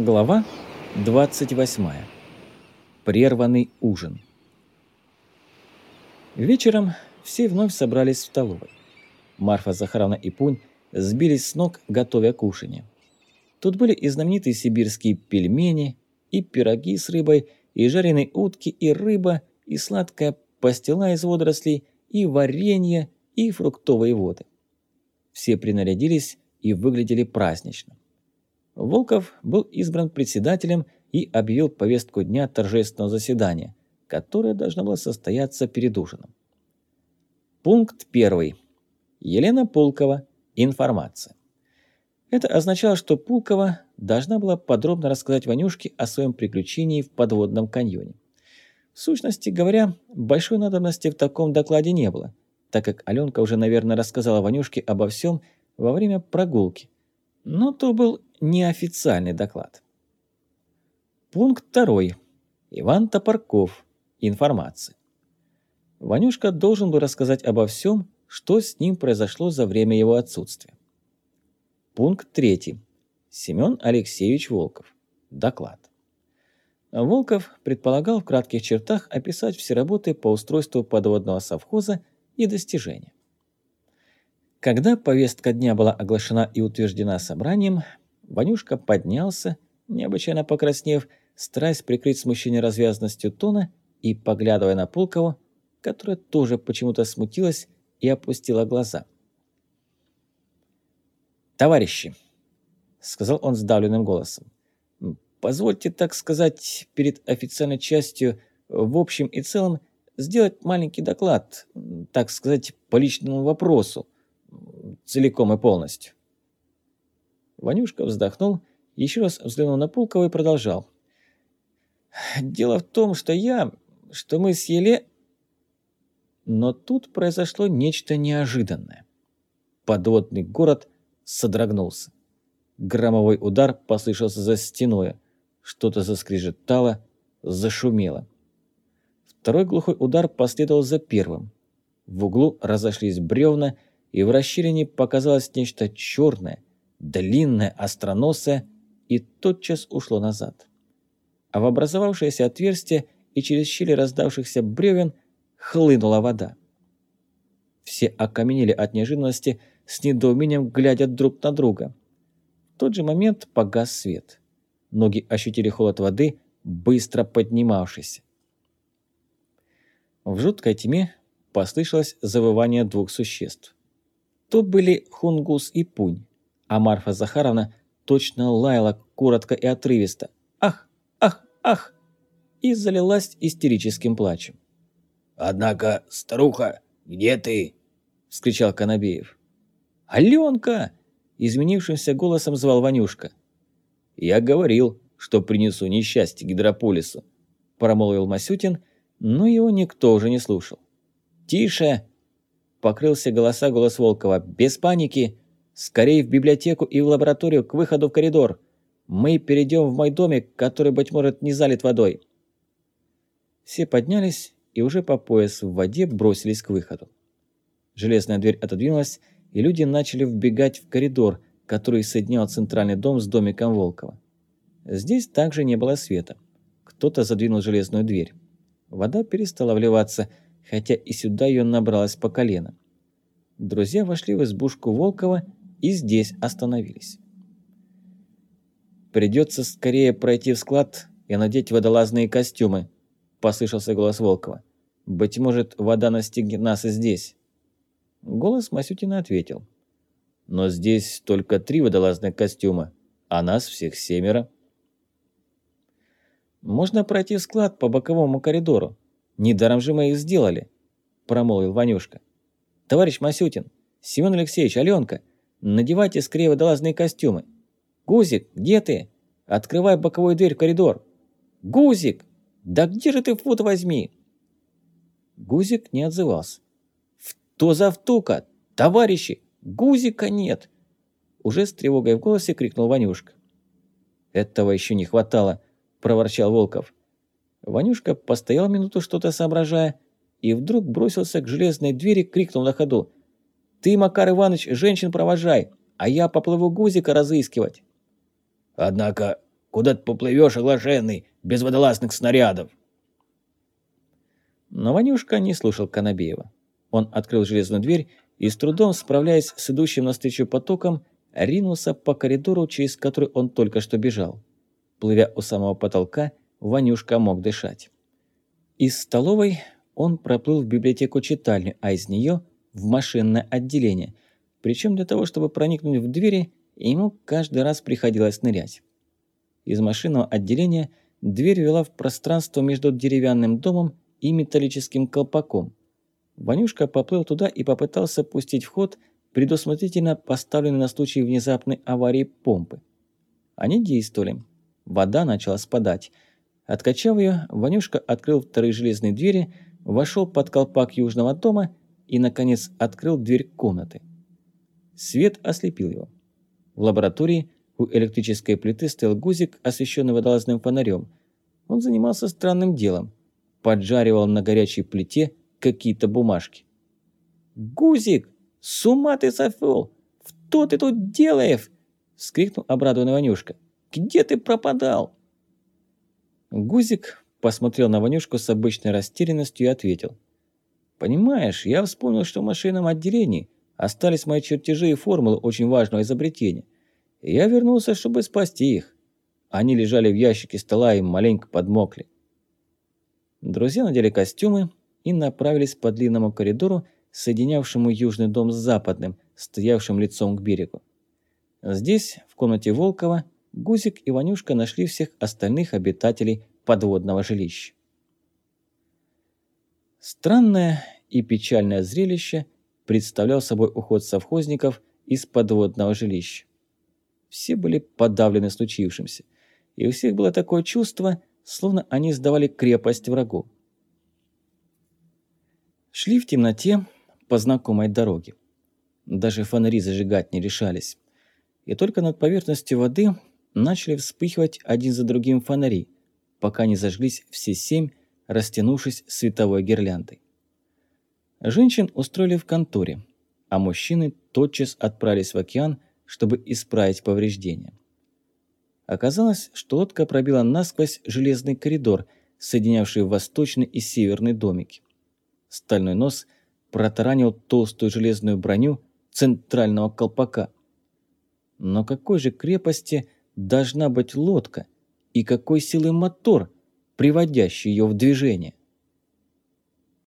Глава 28. Прерванный ужин. Вечером все вновь собрались в столовой. Марфа Захаровна и Пунь сбились с ног, готовя кушанье. Тут были и знаменитые сибирские пельмени, и пироги с рыбой, и жареные утки, и рыба, и сладкая пастила из водорослей, и варенье, и фруктовые воды. Все принарядились и выглядели празднично. Волков был избран председателем и объявил повестку дня торжественного заседания, которое должно было состояться перед ужином. Пункт первый. Елена Пулкова. Информация. Это означало, что Пулкова должна была подробно рассказать Ванюшке о своем приключении в подводном каньоне. В сущности говоря, большой надобности в таком докладе не было, так как Аленка уже, наверное, рассказала Ванюшке обо всем во время прогулки. Но то был неофициальный доклад. Пункт второй. Иван Топорков. Информация. Ванюшка должен был рассказать обо всем, что с ним произошло за время его отсутствия. Пункт третий. Семен Алексеевич Волков. Доклад. Волков предполагал в кратких чертах описать все работы по устройству подводного совхоза и достижения. Когда повестка дня была оглашена и утверждена собранием, Ванюшка поднялся, необычайно покраснев, страсть прикрыть смущение развязанностью тона и, поглядывая на Пулкову, которая тоже почему-то смутилась и опустила глаза. «Товарищи!» — сказал он сдавленным голосом. «Позвольте, так сказать, перед официальной частью в общем и целом сделать маленький доклад, так сказать, по личному вопросу, целиком и полностью». Ванюшка вздохнул, еще раз взглянул на Пулкова и продолжал. «Дело в том, что я, что мы с Еле...» Но тут произошло нечто неожиданное. Подводный город содрогнулся. Громовой удар послышался за стеной. Что-то заскрежетало, зашумело. Второй глухой удар последовал за первым. В углу разошлись бревна, и в расщелине показалось нечто черное, длинное, остроносое, и тотчас ушло назад. А в образовавшееся отверстие и через щели раздавшихся бревен хлынула вода. Все окаменели от неожиданности, с недоумением глядя друг на друга. В тот же момент погас свет. Ноги ощутили холод воды, быстро поднимавшийся. В жуткой тьме послышалось завывание двух существ. То были Хунгус и Пунь а Марфа Захаровна точно лаяла коротко и отрывисто. «Ах! Ах! Ах!» и залилась истерическим плачем. «Однако, старуха, где ты?» – вскричал Конобеев. «Аленка!» – изменившимся голосом звал Ванюшка. «Я говорил, что принесу несчастье гидрополису», – промолвил Масютин, но его никто уже не слушал. «Тише!» – покрылся голоса голос Волкова. «Без паники! Скорее в библиотеку и в лабораторию к выходу в коридор. Мы перейдем в мой домик, который, быть может, не залит водой». Все поднялись и уже по пояс в воде бросились к выходу. Железная дверь отодвинулась, и люди начали вбегать в коридор, который соединял центральный дом с домиком Волкова. Здесь также не было света. Кто-то задвинул железную дверь. Вода перестала вливаться, хотя и сюда ее набралось по колено. Друзья вошли в избушку Волкова и здесь остановились. «Придется скорее пройти в склад и надеть водолазные костюмы», – послышался голос Волкова. «Быть может, вода настигнет нас и здесь». Голос Масютина ответил. «Но здесь только три водолазных костюма, а нас всех семеро». «Можно пройти в склад по боковому коридору. Недаром же мы их сделали», – промолвил Ванюшка. «Товарищ Масютин, Семен Алексеевич, Аленка, Надевайте скорее водолазные костюмы. Гузик, где ты? Открывай боковую дверь в коридор. Гузик! Да где же ты фут возьми? Гузик не отзывался. «Что за втука? Товарищи! Гузика нет!» Уже с тревогой в голосе крикнул Ванюшка. «Этого еще не хватало», – проворчал Волков. Ванюшка постоял минуту что-то соображая и вдруг бросился к железной двери, крикнул на ходу. Ты, Макар Иванович, женщин провожай, а я поплыву гузика разыскивать. Однако, Куда ты поплывешь, оглашенный, без водолазных снарядов?» Но Ванюшка не слушал Конобеева. Он открыл железную дверь и, с трудом справляясь с идущим навстречу потоком, ринулся по коридору, через который он только что бежал. Плывя у самого потолка, Ванюшка мог дышать. Из столовой он проплыл в библиотеку-читальню, а из нее в машинное отделение. Причем для того, чтобы проникнуть в двери, ему каждый раз приходилось нырять. Из машинного отделения дверь вела в пространство между деревянным домом и металлическим колпаком. Ванюшка поплыл туда и попытался пустить в ход предусмотрительно поставленные на случай внезапной аварии помпы. Они действовали. Вода начала спадать. Откачав ее, Ванюшка открыл вторые железные двери, вошел под колпак южного дома и, наконец, открыл дверь комнаты. Свет ослепил его. В лаборатории у электрической плиты стоял гузик, освещенный водолазным фонарем. Он занимался странным делом. Поджаривал на горячей плите какие-то бумажки. «Гузик, с ума ты сошел! Что ты тут делаешь?» – вскрикнул обрадованный Ванюшка. «Где ты пропадал?» Гузик посмотрел на Ванюшку с обычной растерянностью и ответил. «Понимаешь, я вспомнил, что в машинном отделении остались мои чертежи и формулы очень важного изобретения. И я вернулся, чтобы спасти их. Они лежали в ящике стола и маленько подмокли». Друзья надели костюмы и направились по длинному коридору, соединявшему южный дом с западным, стоявшим лицом к берегу. Здесь, в комнате Волкова, Гузик и Ванюшка нашли всех остальных обитателей подводного жилища. Странное и печальное зрелище представлял собой уход совхозников из подводного жилища. Все были подавлены случившимся, и у всех было такое чувство, словно они сдавали крепость врагу. Шли в темноте по знакомой дороге. Даже фонари зажигать не решались. И только над поверхностью воды начали вспыхивать один за другим фонари, пока не зажглись все семь, растянувшись световой гирляндой. Женщин устроили в конторе, а мужчины тотчас отправились в океан, чтобы исправить повреждения. Оказалось, что лодка пробила насквозь железный коридор, соединявший восточный и северный домики. Стальной нос протаранил толстую железную броню центрального колпака. Но какой же крепости должна быть лодка и какой силы мотор, приводящий ее в движение?